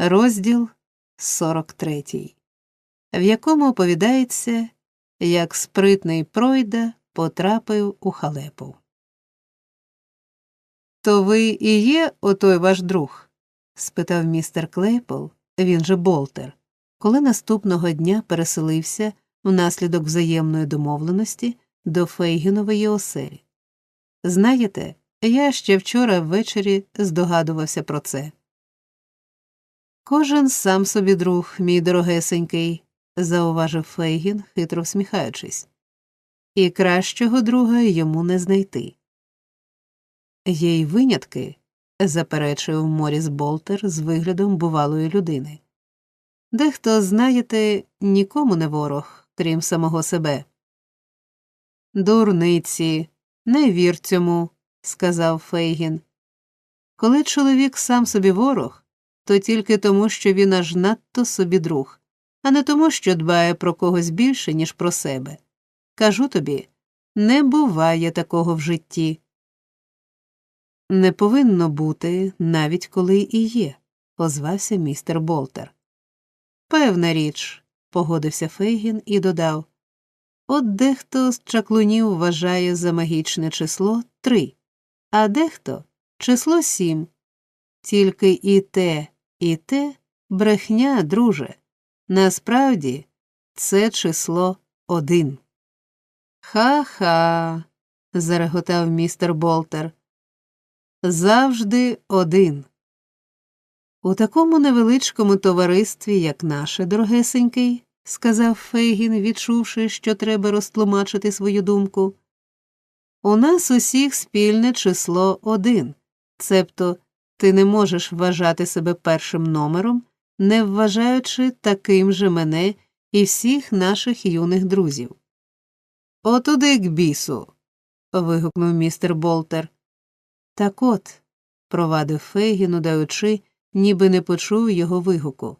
Розділ 43, в якому оповідається, як спритний пройда потрапив у халепу. То ви і є отой ваш друг? спитав містер Клейпл, він же Болтер, коли наступного дня переселився внаслідок взаємної домовленості до Фейгінової оселі. Знаєте, я ще вчора ввечері здогадувався про це. Кожен сам собі друг, мій дорогесенький, зауважив Фейгін, хитро всміхаючись, і кращого друга йому не знайти. Є й винятки, заперечив Моріс Болтер з виглядом бувалої людини. Дехто, знаєте, нікому не ворог, крім самого себе. Дурниці, не вір цьому, сказав Фейгін. Коли чоловік сам собі ворог, то тільки тому, що він аж надто собі друг, а не тому, що дбає про когось більше, ніж про себе. Кажу тобі, не буває такого в житті. Не повинно бути, навіть коли і є, озвався містер Болтер. Певна річ, погодився Фейгін і додав. От дехто з чаклунів вважає за магічне число три, а дехто число сім. Тільки і те, і те брехня, друже. Насправді це число один. Ха ха. зареготав містер Болтер. Завжди один. У такому невеличкому товаристві, як наше, дорогесенький, сказав Фейгін, відчувши, що треба розтлумачити свою думку. У нас усіх спільне число один, цебто ти не можеш вважати себе першим номером, не вважаючи таким же мене і всіх наших юних друзів. Отуди к бісу. вигукнув містер Болтер. Так от, провадив Фейгін, удаючи, ніби не почув його вигуку.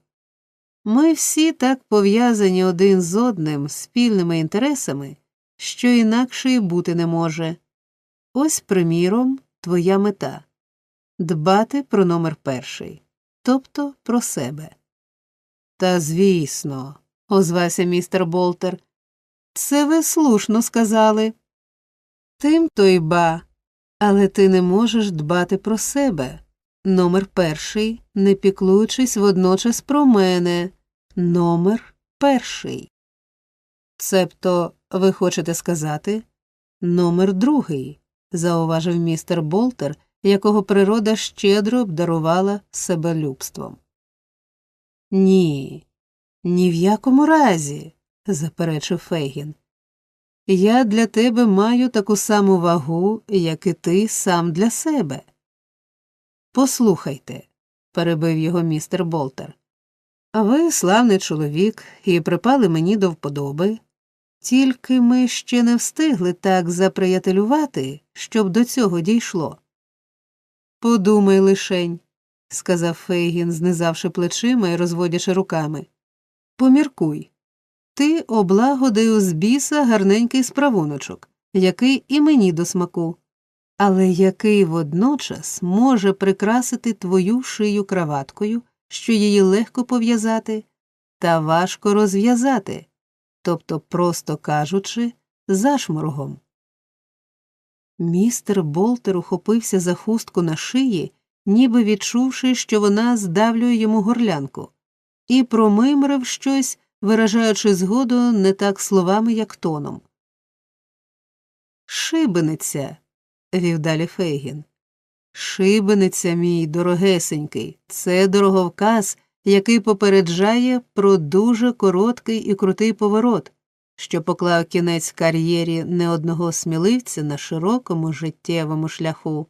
Ми всі так пов'язані один з одним спільними інтересами, що інакше й бути не може. Ось, приміром, твоя мета дбати про номер перший, тобто про себе. Та звісно, озвався містер Болтер, це ви слушно сказали. Тим то й ба, але ти не можеш дбати про себе. Номер перший, не піклуючись водночас про мене. Номер перший. Цебто, ви хочете сказати, номер другий, зауважив містер Болтер, якого природа щедро обдарувала себелюбством. Ні, ні в якому разі, заперечив Фейгін. Я для тебе маю таку саму вагу, як і ти сам для себе. Послухайте, перебив його містер Болтер. Ви славний чоловік і припали мені до вподоби. Тільки ми ще не встигли так заприятелювати, щоб до цього дійшло. Подумай лишень, сказав Фейгін, знизавши плечима і розводячи руками. Поміркуй. Ти облагодив з біса гарненький справуночок, який і мені до смаку, але який водночас може прикрасити твою шию краваткою, що її легко пов'язати, та важко розв'язати, тобто, просто кажучи, зашморгом. Містер Болтер ухопився за хустку на шиї, ніби відчувши, що вона здавлює йому горлянку, і промимрив щось, виражаючи згоду не так словами, як тоном. Шибениця, вів далі Фейгін. Шибениця, мій дорогесенький, це дороговказ, який попереджає про дуже короткий і крутий поворот, що поклав кінець кар'єрі не одного сміливця на широкому життєвому шляху.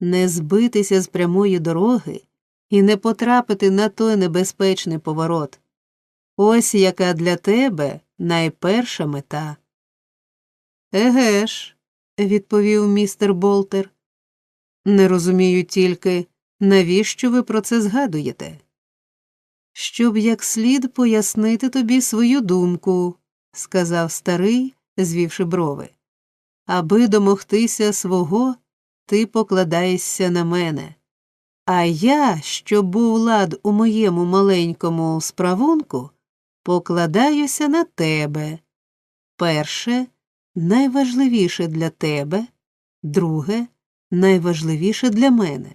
Не збитися з прямої дороги і не потрапити на той небезпечний поворот. Ось яка для тебе найперша мета. Еге ж, відповів містер Болтер. Не розумію тільки, навіщо ви про це згадуєте? Щоб як слід пояснити тобі свою думку, сказав старий, звівши брови. Аби домогтися свого, ти покладаєшся на мене, А я, щоб був лад у моєму маленькому справунку, покладаюся на тебе. Перше, найважливіше для тебе, друге, найважливіше для мене.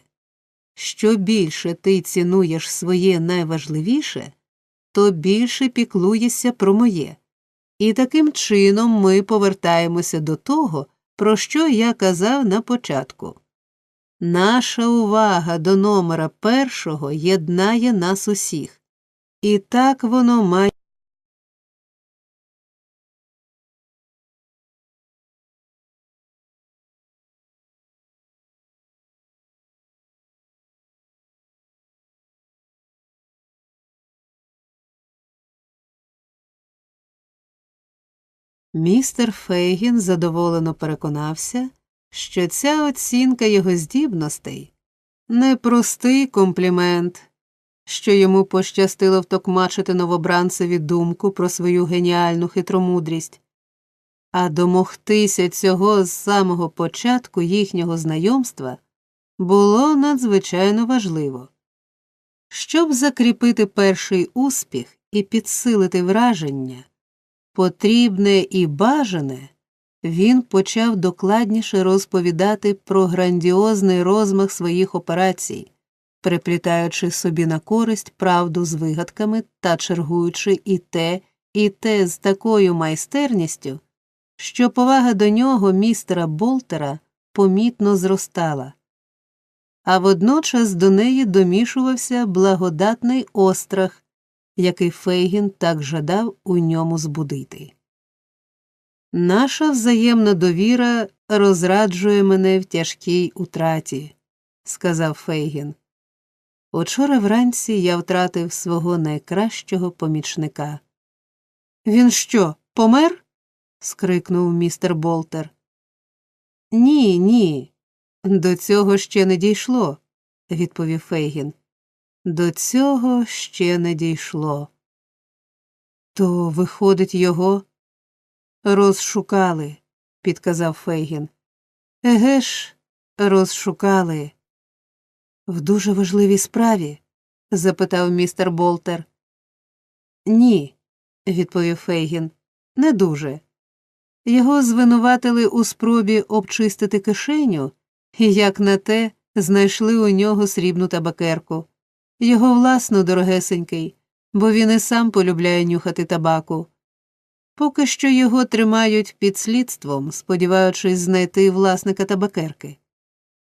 Що більше ти цінуєш своє найважливіше, то більше піклуєшся про моє. І таким чином ми повертаємося до того, про що я казав на початку. Наша увага до номера першого єднає нас усіх, і так воно має. Містер Фейгін задоволено переконався, що ця оцінка його здібностей непростий комплімент, що йому пощастило втокмачити новобранцеві думку про свою геніальну хитромудрість, а домогтися цього з самого початку їхнього знайомства було надзвичайно важливо. Щоб закріпити перший успіх і підсилити враження, потрібне і бажане, він почав докладніше розповідати про грандіозний розмах своїх операцій, приплітаючи собі на користь правду з вигадками та чергуючи і те, і те з такою майстерністю, що повага до нього містера Болтера помітно зростала. А водночас до неї домішувався благодатний острах, який Фейгін так жадав у ньому збудити. Наша взаємна довіра розраджує мене в тяжкій утраті, сказав Фейгін. Учора вранці я втратив свого найкращого помічника. Він що, помер? скрикнув містер Болтер. Ні, ні. До цього ще не дійшло, відповів Фейгін. До цього ще не дійшло. То, виходить, його розшукали, підказав Фейгін. Еге ж, розшукали. В дуже важливій справі? запитав містер Болтер. Ні, відповів Фейгін. Не дуже. Його звинуватили у спробі обчистити кишеню, і, як на те, знайшли у нього срібну табакерку. Його власно дорогесенький, бо він і сам полюбляє нюхати табаку. Поки що його тримають під слідством, сподіваючись знайти власника табакерки.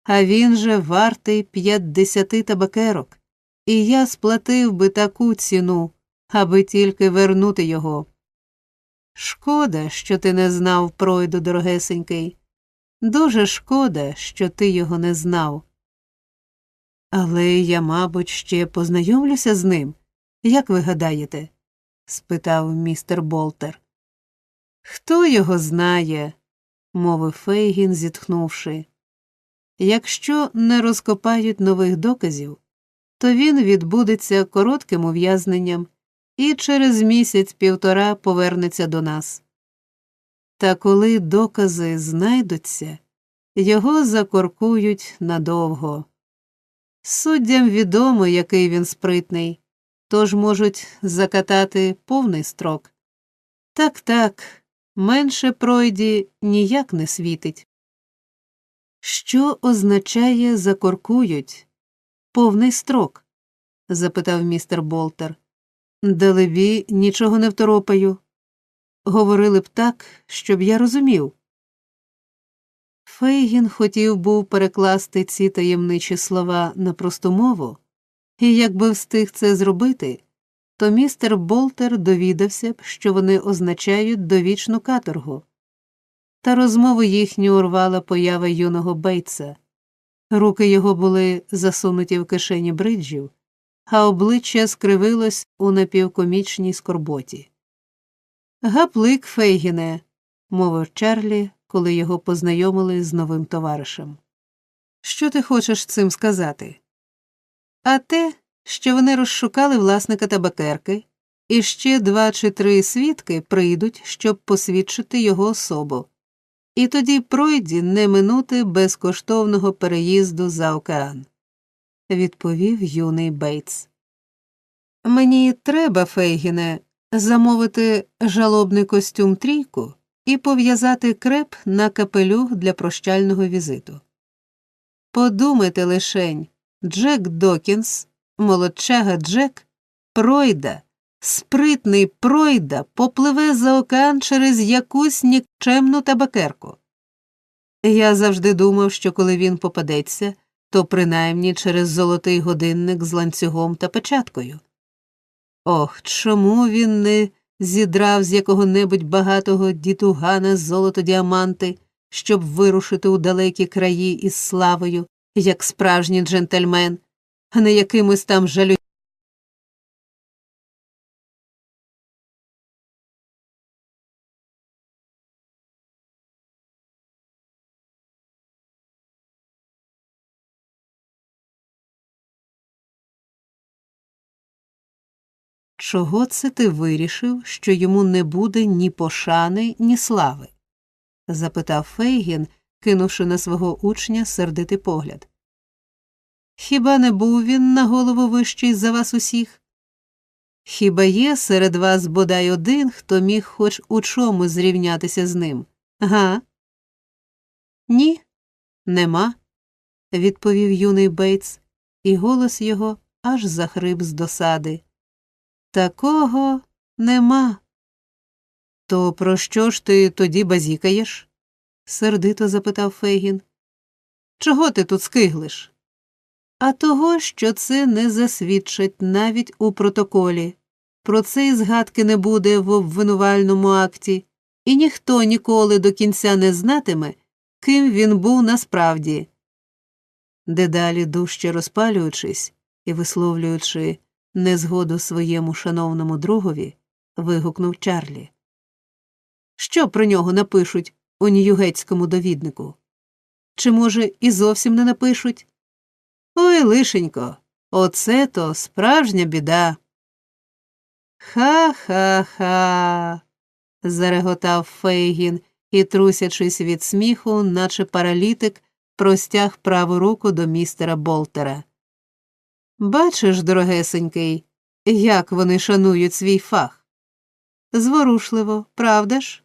А він же вартий п'ятдесяти табакерок, і я сплатив би таку ціну, аби тільки вернути його. Шкода, що ти не знав пройду, дорогесенький. Дуже шкода, що ти його не знав. Але я, мабуть, ще познайомлюся з ним. Як ви гадаєте? спитав містер Болтер. Хто його знає, мовив Фейгін, зітхнувши. Якщо не розкопають нових доказів, то він відбудеться коротким ув'язненням і через місяць півтора повернеться до нас. Та коли докази знайдуться, його закоркують надовго. Суддям відомо, який він спритний, тож можуть закатати повний строк. Так, так, менше пройді ніяк не світить. Що означає закоркують? Повний строк? запитав містер Болтер. Далебі, нічого не второпаю. Говорили б так, щоб я розумів. Фейгін хотів був перекласти ці таємничі слова на просту мову, і якби встиг це зробити, то містер Болтер довідався б, що вони означають довічну каторгу. Та розмову їхню урвала поява юного Бейтса. Руки його були засунуті в кишені бриджів, а обличчя скривилось у напівкомічній скорботі. Гаплик, Фейгіне, мовив Чарлі, коли його познайомили з новим товаришем. Що ти хочеш цим сказати? А те, що вони розшукали власника табакерки, і ще два чи три свідки прийдуть, щоб посвідчити його особу, і тоді пройді не минути безкоштовного переїзду за океан. відповів юний Бейтс. Мені треба, Фейгіне, замовити жалобний костюм трійку і пов'язати креп на капелюх для прощального візиту. Подумайте лишень, Джек Докінс, молодчага Джек, пройда, спритний пройда попливе за океан через якусь нікчемну табакерку. Я завжди думав, що коли він попадеться, то принаймні через золотий годинник з ланцюгом та печаткою. Ох, чому він не зідрав з якого небудь багатого дітугана золото діаманти, щоб вирушити у далекі краї із славою, як справжній джентльмен, а не якимось там жалю. Чого це ти вирішив, що йому не буде ні пошани, ні слави? запитав Фейгін, кинувши на свого учня сердитий погляд. Хіба не був він на голову вищий за вас усіх? Хіба є серед вас бодай один, хто міг хоч у чому зрівнятися з ним? Га? Ні, нема, відповів юний Бейтс, і голос його аж захрип з досади. Такого нема. То про що ж ти тоді базікаєш? сердито запитав Фейгін. Чого ти тут скиглиш? А того, що це не засвідчить навіть у протоколі. Про це й згадки не буде в обвинувальному акті, і ніхто ніколи до кінця не знатиме, ким він був насправді. Дедалі дужче розпалюючись і висловлюючи незгоду своєму шановному другові, вигукнув Чарлі. Що про нього напишуть у ньюгетському довіднику? Чи, може, і зовсім не напишуть? Ой, лишенько, оце то справжня біда. Ха ха ха. зареготав Фейгін і, трусячись від сміху, наче паралітик, простяг праву руку до містера Болтера. Бачиш, дорогесенький, як вони шанують свій фах. Зворушливо, правда ж?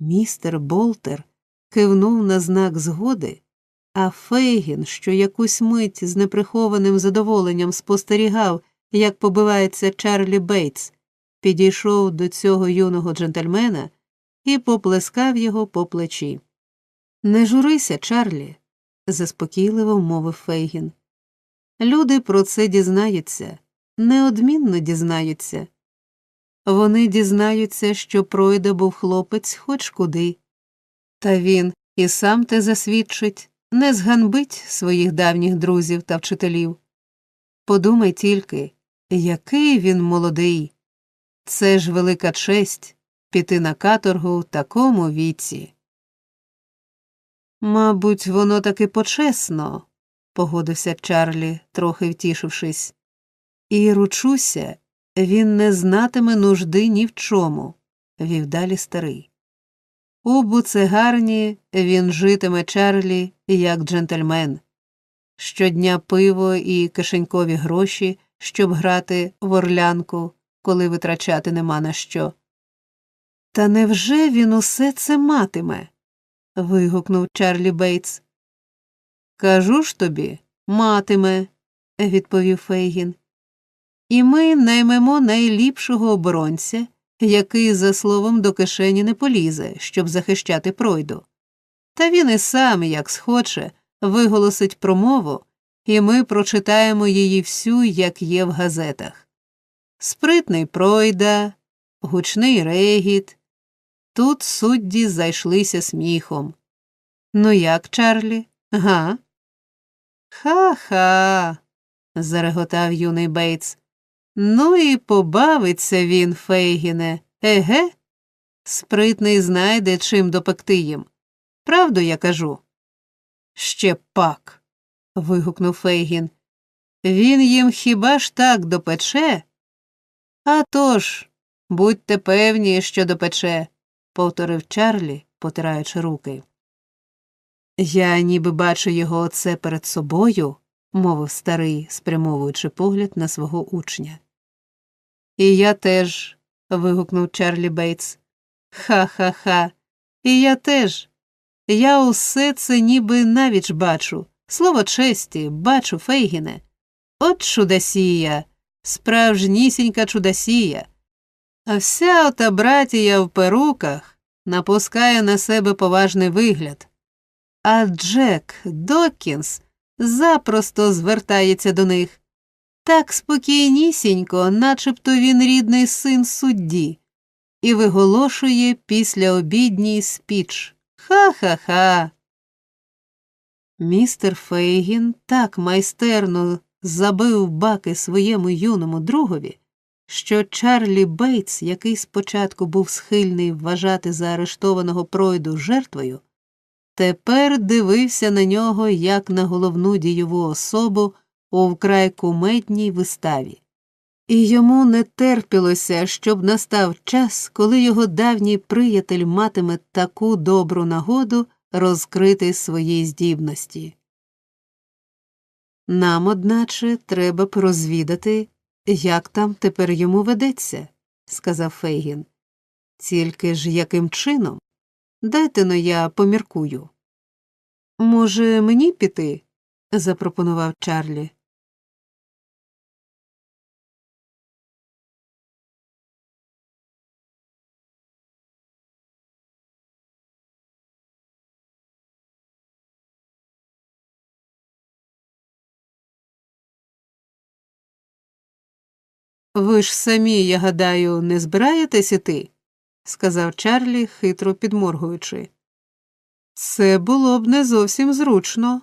Містер Болтер кивнув на знак згоди, а Фейгін, що якусь мить з неприхованим задоволенням спостерігав, як побивається Чарлі Бейтс, підійшов до цього юного джентльмена і поплескав його по плечі. Не журися, Чарлі, заспокійливо мовив Фейгін. Люди про це дізнаються, неодмінно дізнаються. Вони дізнаються, що пройде був хлопець хоч куди. Та він і сам те засвідчить, не зганбить своїх давніх друзів та вчителів. Подумай тільки, який він молодий. Це ж велика честь піти на каторгу в такому віці. Мабуть, воно таки почесно, погодився Чарлі, трохи втішившись. І ручуся, він не знатиме нужди ні в чому, вів далі старий. У буцегарні він житиме Чарлі як джентльмен. Щодня пиво і кишенькові гроші, щоб грати в орлянку, коли витрачати нема на що. Та невже він усе це матиме? вигукнув Чарлі Бейтс. Кажу ж тобі, матиме, відповів Фейгін. І ми наймемо найліпшого оборонця, який, за словом, до кишені не полізе, щоб захищати пройду. Та він і сам, як схоче, виголосить промову, і ми прочитаємо її всю, як є в газетах. Спритний пройда, гучний регіт. Тут судді зайшлися сміхом. Ну як, Чарлі? Га? Ха ха. зареготав юний Бейтс. Ну і побавиться він, Фейгіне, еге? Спритний знайде, чим допекти їм. Правду я кажу? Ще пак. вигукнув Фейгін. Він їм хіба ж так допече? «А тож, будьте певні, що допече, повторив Чарлі, потираючи руки. Я ніби бачу його оце перед собою, мовив старий, спрямовуючи погляд на свого учня. І я теж. вигукнув Чарлі Бейтс. Ха ха ха. І я теж. Я усе це ніби навіч бачу. Слово честі, бачу, Фейгіне. От чудосія, справжнісінька чудосія. А вся ота братія в перуках напускає на себе поважний вигляд. А Джек Докінс запросто звертається до них. Так спокійнісінько, начебто він рідний син судді, і виголошує післяобідній спіч. Ха-ха-ха. Містер Фейгін так майстерно забив баки своєму юному другові, що Чарлі Бейтс, який спочатку був схильний вважати заарештованого пройду жертвою, тепер дивився на нього як на головну дієву особу у вкрай кумедній виставі. І йому не терпілося, щоб настав час, коли його давній приятель матиме таку добру нагоду розкрити свої здібності. Нам, одначе, треба б розвідати, як там тепер йому ведеться, сказав Фейгін. Тільки ж яким чином? Дайте но я поміркую. Може, мені піти? запропонував Чарлі. Ви ж самі, я гадаю, не збираєтесь іти? Сказав Чарлі, хитро підморгуючи. Це було б не зовсім зручно,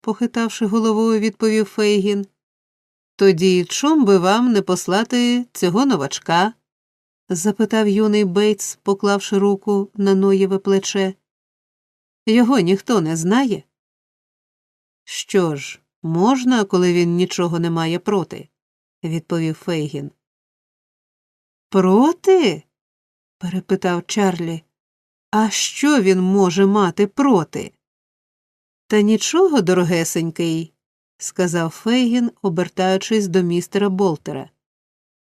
похитавши головою, відповів Фейгін. Тоді чом би вам не послати цього новачка? запитав юний Бейтс, поклавши руку на Ноєве плече. Його ніхто не знає. Що ж, можна, коли він нічого не має проти, відповів Фейгін. Проти? Перепитав Чарлі. А що він може мати проти? Та нічого, дорогесенький, сказав Фейгін, обертаючись до містера Болтера.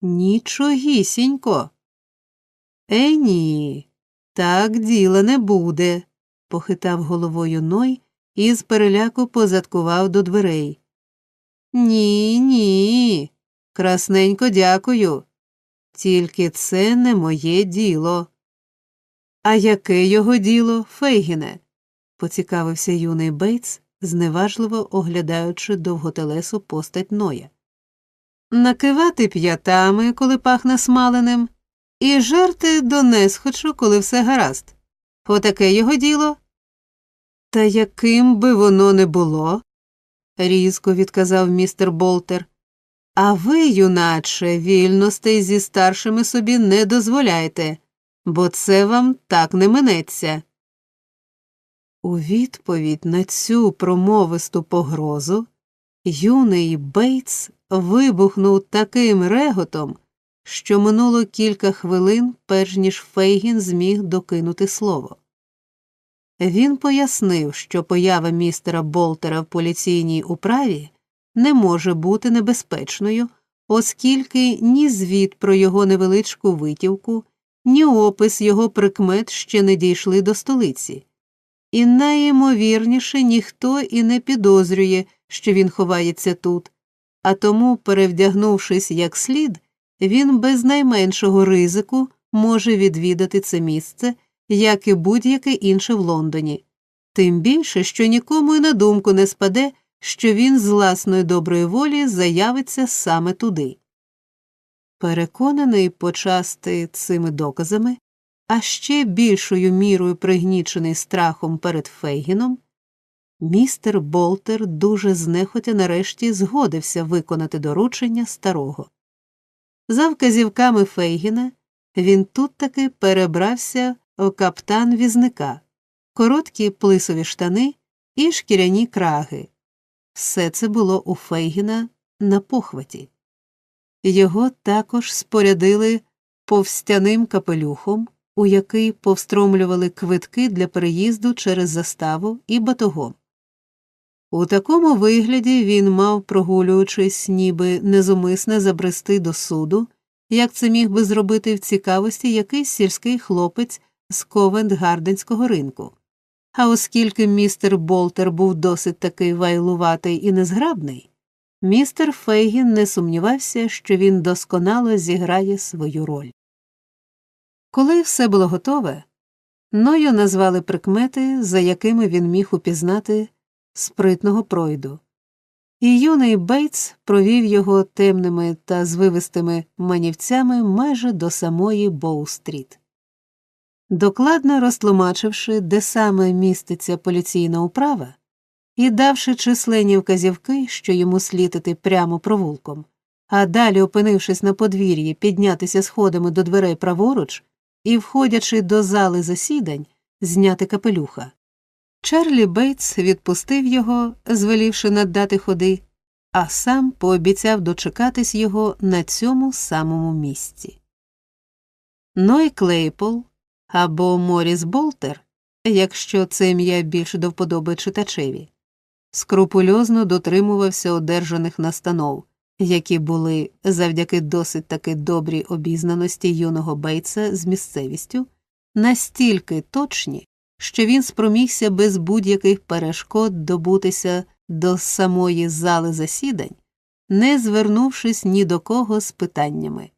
Нічогісінько. Е, ні, так діла не буде, похитав головою Ной і з переляку позадкував до дверей. Ні, ні, красненько дякую. Тільки це не моє діло. А яке його діло, Фейгіне? поцікавився юний Бейтс, зневажливо оглядаючи довготелесу постать Ноя. Накивати п'ятами, коли пахне смаленим, і жерти до несхочу, коли все гаразд. Отаке його діло. Та яким би воно не було, різко відказав містер Болтер. А ви, юначе, вільностей зі старшими собі не дозволяйте, бо це вам так не минеться. У відповідь на цю промовисту погрозу юний Бейтс вибухнув таким реготом, що минуло кілька хвилин, перш ніж Фейгін зміг докинути слово. Він пояснив, що поява містера Болтера в поліційній управі не може бути небезпечною, оскільки ні звіт про його невеличку витівку, ні опис його прикмет ще не дійшли до столиці, і найімовірніше ніхто і не підозрює, що він ховається тут, а тому, перевдягнувшись як слід, він без найменшого ризику може відвідати це місце, як і будь-яке інше в Лондоні, тим більше, що нікому й на думку не спаде, що він з власної доброї волі заявиться саме туди. Переконаний почасти цими доказами, а ще більшою мірою пригнічений страхом перед Фейгіном, містер Болтер дуже знехотя нарешті згодився виконати доручення старого. За вказівками Фейгіна він тут таки перебрався в каптан візника, короткі плисові штани і шкіряні краги. Все це було у Фейгіна на похваті. Його також спорядили повстяним капелюхом, у який повстромлювали квитки для переїзду через заставу і батогом. У такому вигляді він мав, прогулюючись, ніби незумисне забрести до суду, як це міг би зробити в цікавості якийсь сільський хлопець з Ковент-Гарденського ринку. А оскільки містер Болтер був досить таки вайлуватий і незграбний, містер Фейгін не сумнівався, що він досконало зіграє свою роль. Коли все було готове, Ною назвали прикмети, за якими він міг упізнати спритного пройду, і юний Бейтс провів його темними та звивистими манівцями майже до самої Боу-стріт. Докладно розтлумачивши, де саме міститься поліційна управа, і давши численні вказівки, що йому слід прямо провулком, а далі, опинившись на подвір'ї, піднятися сходами до дверей праворуч і, входячи до зали засідань, зняти капелюха. Чарлі Бейтс відпустив його, звелівши наддати ходи, а сам пообіцяв дочекатись його на цьому самому місці. Ной Клейпол або Моріс Болтер, якщо це ім'я більш до вподоби читачеві, скрупульозно дотримувався одержаних настанов, які були завдяки досить таки добрій обізнаності юного Бейтса з місцевістю, настільки точні, що він спромігся без будь-яких перешкод добутися до самої зали засідань, не звернувшись ні до кого з питаннями.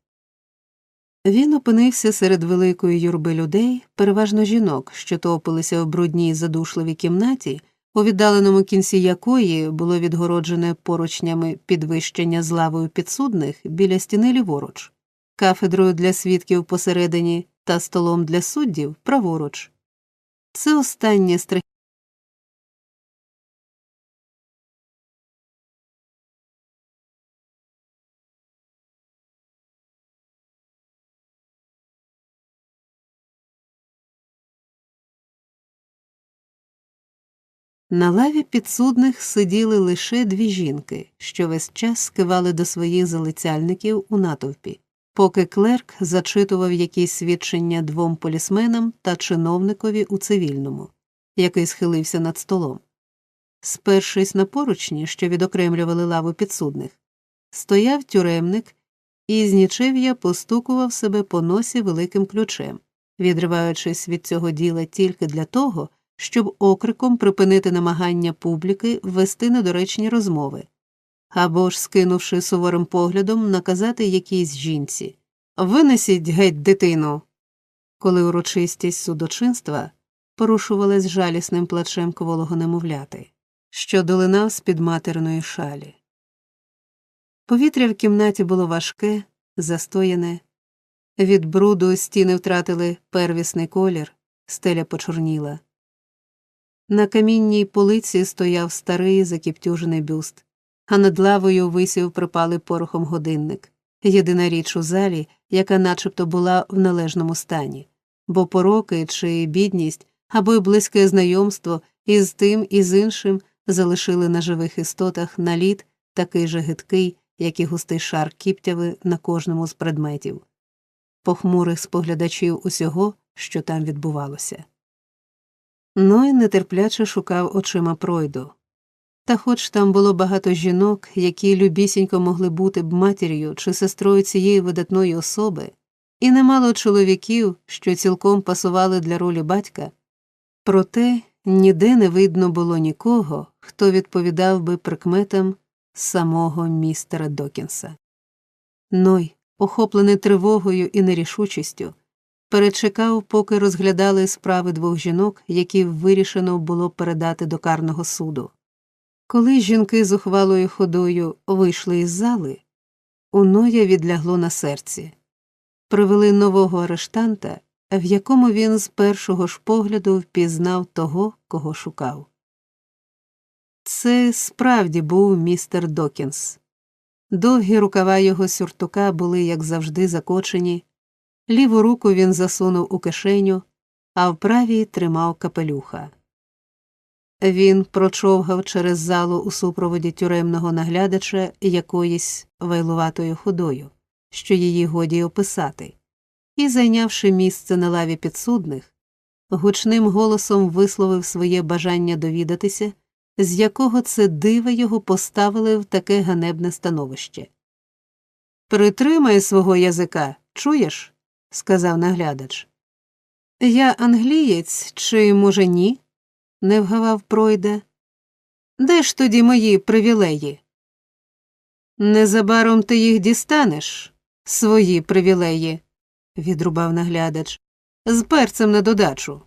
Він опинився серед великої юрби людей, переважно жінок, що топилися в брудній задушливій кімнаті, у віддаленому кінці якої було відгороджене поручнями підвищення з лавою підсудних біля стіни ліворуч, кафедрою для свідків посередині та столом для суддів праворуч. Це останнє страх. На лаві підсудних сиділи лише дві жінки, що весь час скивали до своїх залицяльників у натовпі, поки клерк зачитував якісь свідчення двом полісменам та чиновникові у цивільному, який схилився над столом. Спершись на поручні, що відокремлювали лаву підсудних, стояв тюремник і з нічев'я постукував себе по носі великим ключем, відриваючись від цього діла тільки для того, щоб окриком припинити намагання публіки ввести недоречні розмови, або ж, скинувши суворим поглядом, наказати якійсь жінці Винесіть геть дитину. Коли урочистість судочинства порушувалась жалісним плачем кволого немовляти, що долинав з під матерної шалі. Повітря в кімнаті було важке, застояне. Від бруду стіни втратили первісний колір, стеля почорніла. На камінній полиці стояв старий закіптюжений бюст, а над лавою висів припалий порохом годинник, єдина річ у залі, яка начебто була в належному стані, бо пороки чи бідність або й близьке знайомство із тим і з іншим залишили на живих істотах наліт такий же гидкий, як і густий шар кіптяви на кожному з предметів, похмурих споглядачів усього, що там відбувалося. Ной нетерпляче шукав очима пройду. Та хоч там було багато жінок, які любісінько могли бути б матір'ю чи сестрою цієї видатної особи, і немало чоловіків, що цілком пасували для ролі батька, проте ніде не видно було нікого, хто відповідав би прикметам самого містера Докінса. Ной, охоплений тривогою і нерішучістю, перечекав, поки розглядали справи двох жінок, які вирішено було передати до карного суду. Коли жінки з ухвалою ходою вийшли із зали, у Ноя відлягло на серці. Привели нового арештанта, в якому він з першого ж погляду впізнав того, кого шукав. Це справді був містер Докінс. Довгі рукава його сюртука були, як завжди, закочені, ліву руку він засунув у кишеню, а в правій тримав капелюха. Він прочовгав через залу у супроводі тюремного наглядача якоюсь вайлуватою ходою, що її годі описати, і, зайнявши місце на лаві підсудних, гучним голосом висловив своє бажання довідатися, з якого це дива його поставили в таке ганебне становище. Притримай свого язика, чуєш? Сказав наглядач. Я англієць, чи, може, ні? не вгавав пройде. Де ж тоді мої привілеї? Незабаром ти їх дістанеш, свої привілеї, відрубав наглядач, з перцем на додачу.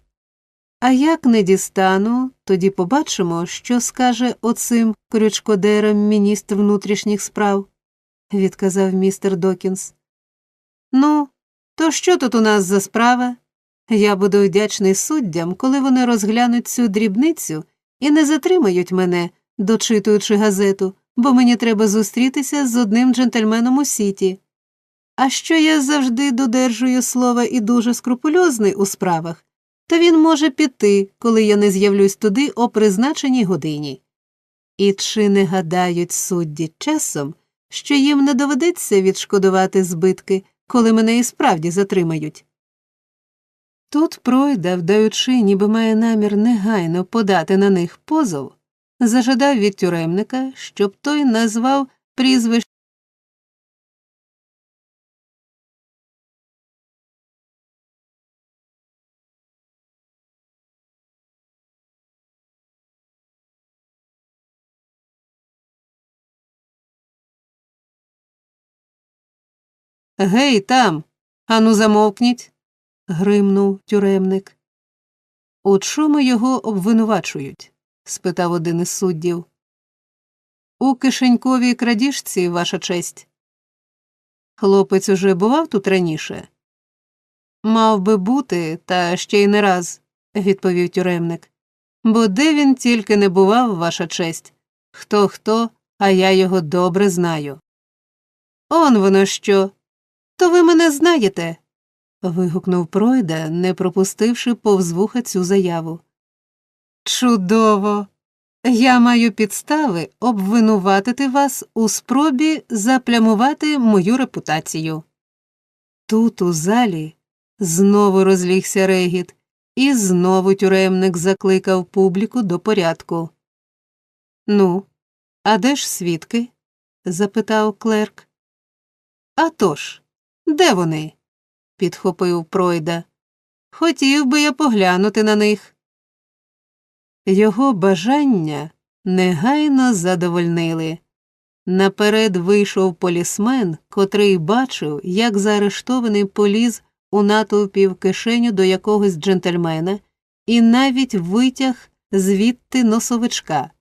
А як не дістану, тоді побачимо, що скаже оцим крючкодерам міністр внутрішніх справ, відказав містер Докінс. Ну, то що тут у нас за справа? Я буду вдячний суддям, коли вони розглянуть цю дрібницю і не затримають мене, дочитуючи газету, бо мені треба зустрітися з одним джентльменом у сіті. А що я завжди додержую слова і дуже скрупульозний у справах, то він може піти, коли я не з'явлюсь туди о призначеній годині. І чи не гадають судді часом, що їм не доведеться відшкодувати збитки, коли мене і справді затримають? Тут пройда, вдаючи, ніби має намір негайно подати на них позов, зажадав від тюремника, щоб той назвав прізвище. Гей, там. Ану, замовкніть. гримнув тюремник. У чому його обвинувачують? спитав один із суддів. У кишеньковій крадіжці, ваша честь. Хлопець уже бував тут раніше? Мав би бути, та ще й не раз, відповів тюремник. Бо де він тільки не бував, ваша честь. Хто хто, а я його добре знаю. Он воно що. То ви мене знаєте. вигукнув Пройда, не пропустивши повз вуха цю заяву. Чудово. Я маю підстави обвинуватити вас у спробі заплямувати мою репутацію. Тут, у залі, знову розлігся регіт, і знову тюремник закликав публіку до порядку. Ну, а де ж свідки? запитав клерк. «А тож, де вони? підхопив Пройда. Хотів би я поглянути на них. Його бажання негайно задовольнили. Наперед вийшов полісмен, котрий бачив, як заарештований поліз у натовпі в кишеню до якогось джентльмена і навіть витяг звідти носовичка,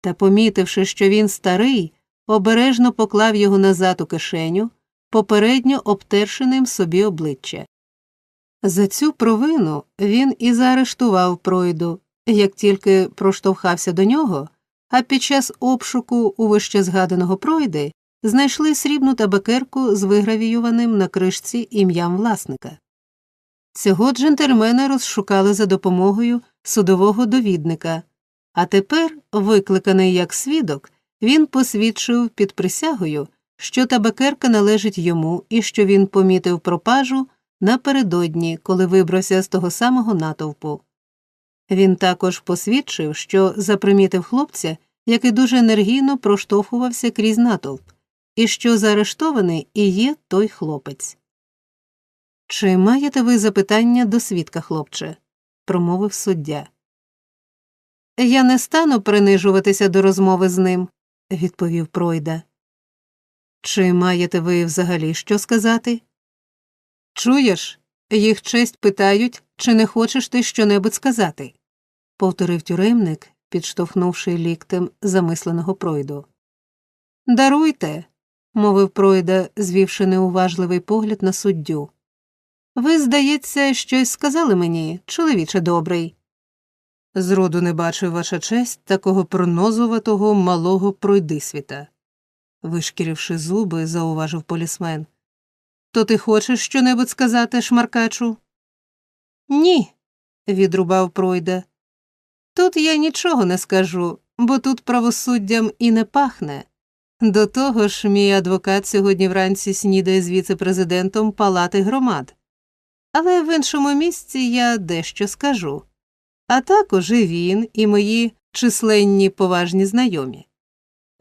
та, помітивши, що він старий, обережно поклав його назад у кишеню, попередньо обтерши ним собі обличчя. За цю провину він і заарештував пройду, як тільки проштовхався до нього, а під час обшуку у вище згаданого пройди знайшли срібну табакерку з вигравіюваним на кришці ім'ям власника. Цього джентльмена розшукали за допомогою судового довідника, а тепер, викликаний як свідок, він посвідчив під присягою, що табакерка належить йому і що він помітив пропажу напередодні, коли вибрався з того самого натовпу. Він також посвідчив, що запримітив хлопця, який дуже енергійно проштовхувався крізь натовп, і що заарештований і є той хлопець. Чи маєте ви запитання до свідка, хлопче? промовив суддя. Я не стану принижуватися до розмови з ним, відповів Пройда. Чи маєте ви взагалі що сказати? Чуєш, їх честь питають, чи не хочеш ти щонебудь сказати, повторив тюремник, підштовхнувши ліктем замисленого пройду. Даруйте, мовив пройда, звівши неуважливий погляд на суддю. Ви, здається, щось сказали мені, чоловіче добрий. Зроду не бачив ваша честь такого пронозуватого малого пройдисвіта, вишкіривши зуби, зауважив полісмен. То ти хочеш щонебудь сказати, шмаркачу? Ні, відрубав пройда. Тут я нічого не скажу, бо тут правосуддям і не пахне. До того ж, мій адвокат сьогодні вранці снідає з віце-президентом Палати громад. Але в іншому місці я дещо скажу. А також і він, і мої численні поважні знайомі.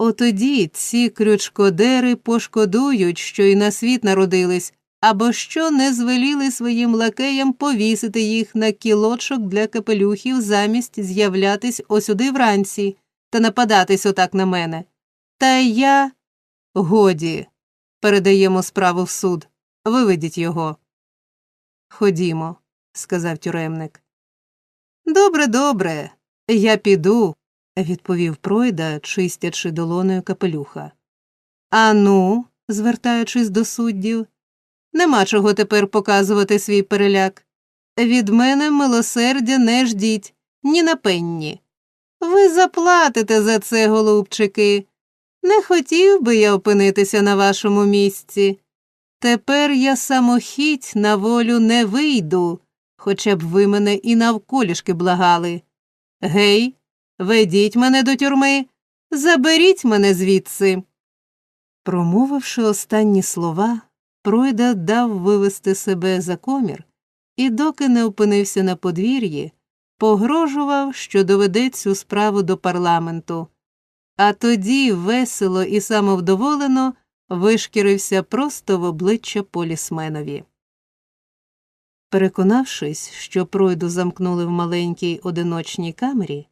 Отоді ці крючкодери пошкодують, що і на світ народились, або що не звеліли своїм лакеям повісити їх на кілочок для капелюхів замість з'являтись осюди вранці та нападатись отак на мене. Та я. Годі. Передаємо справу в суд. Виведіть його. Ходімо, сказав тюремник. Добре, добре, я піду, відповів Пройда, чистячи долоною капелюха. Ану, звертаючись до суддів, нема чого тепер показувати свій переляк. Від мене милосердя не ждіть, ні на пенні. Ви заплатите за це, голубчики. Не хотів би я опинитися на вашому місці. Тепер я самохідь на волю не вийду, хоча б ви мене і навколішки благали. Гей, ведіть мене до тюрми, заберіть мене звідси. Промовивши останні слова, Пройда дав вивести себе за комір і, доки не опинився на подвір'ї, погрожував, що доведе цю справу до парламенту, а тоді весело і самовдоволено вишкірився просто в обличчя полісменові. Переконавшись, що пройду замкнули в маленькій одиночній камері,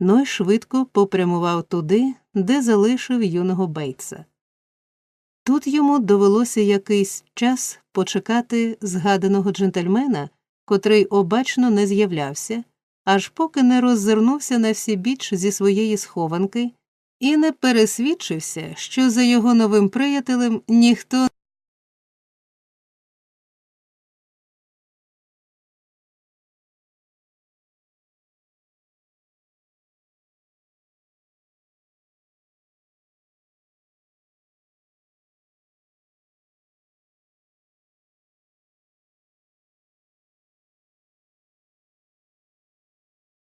Ной швидко попрямував туди, де залишив юного Бейтса. Тут йому довелося якийсь час почекати згаданого джентльмена, котрий обачно не з'являвся, аж поки не роззирнувся на всі біч зі своєї схованки і не пересвідчився, що за його новим приятелем ніхто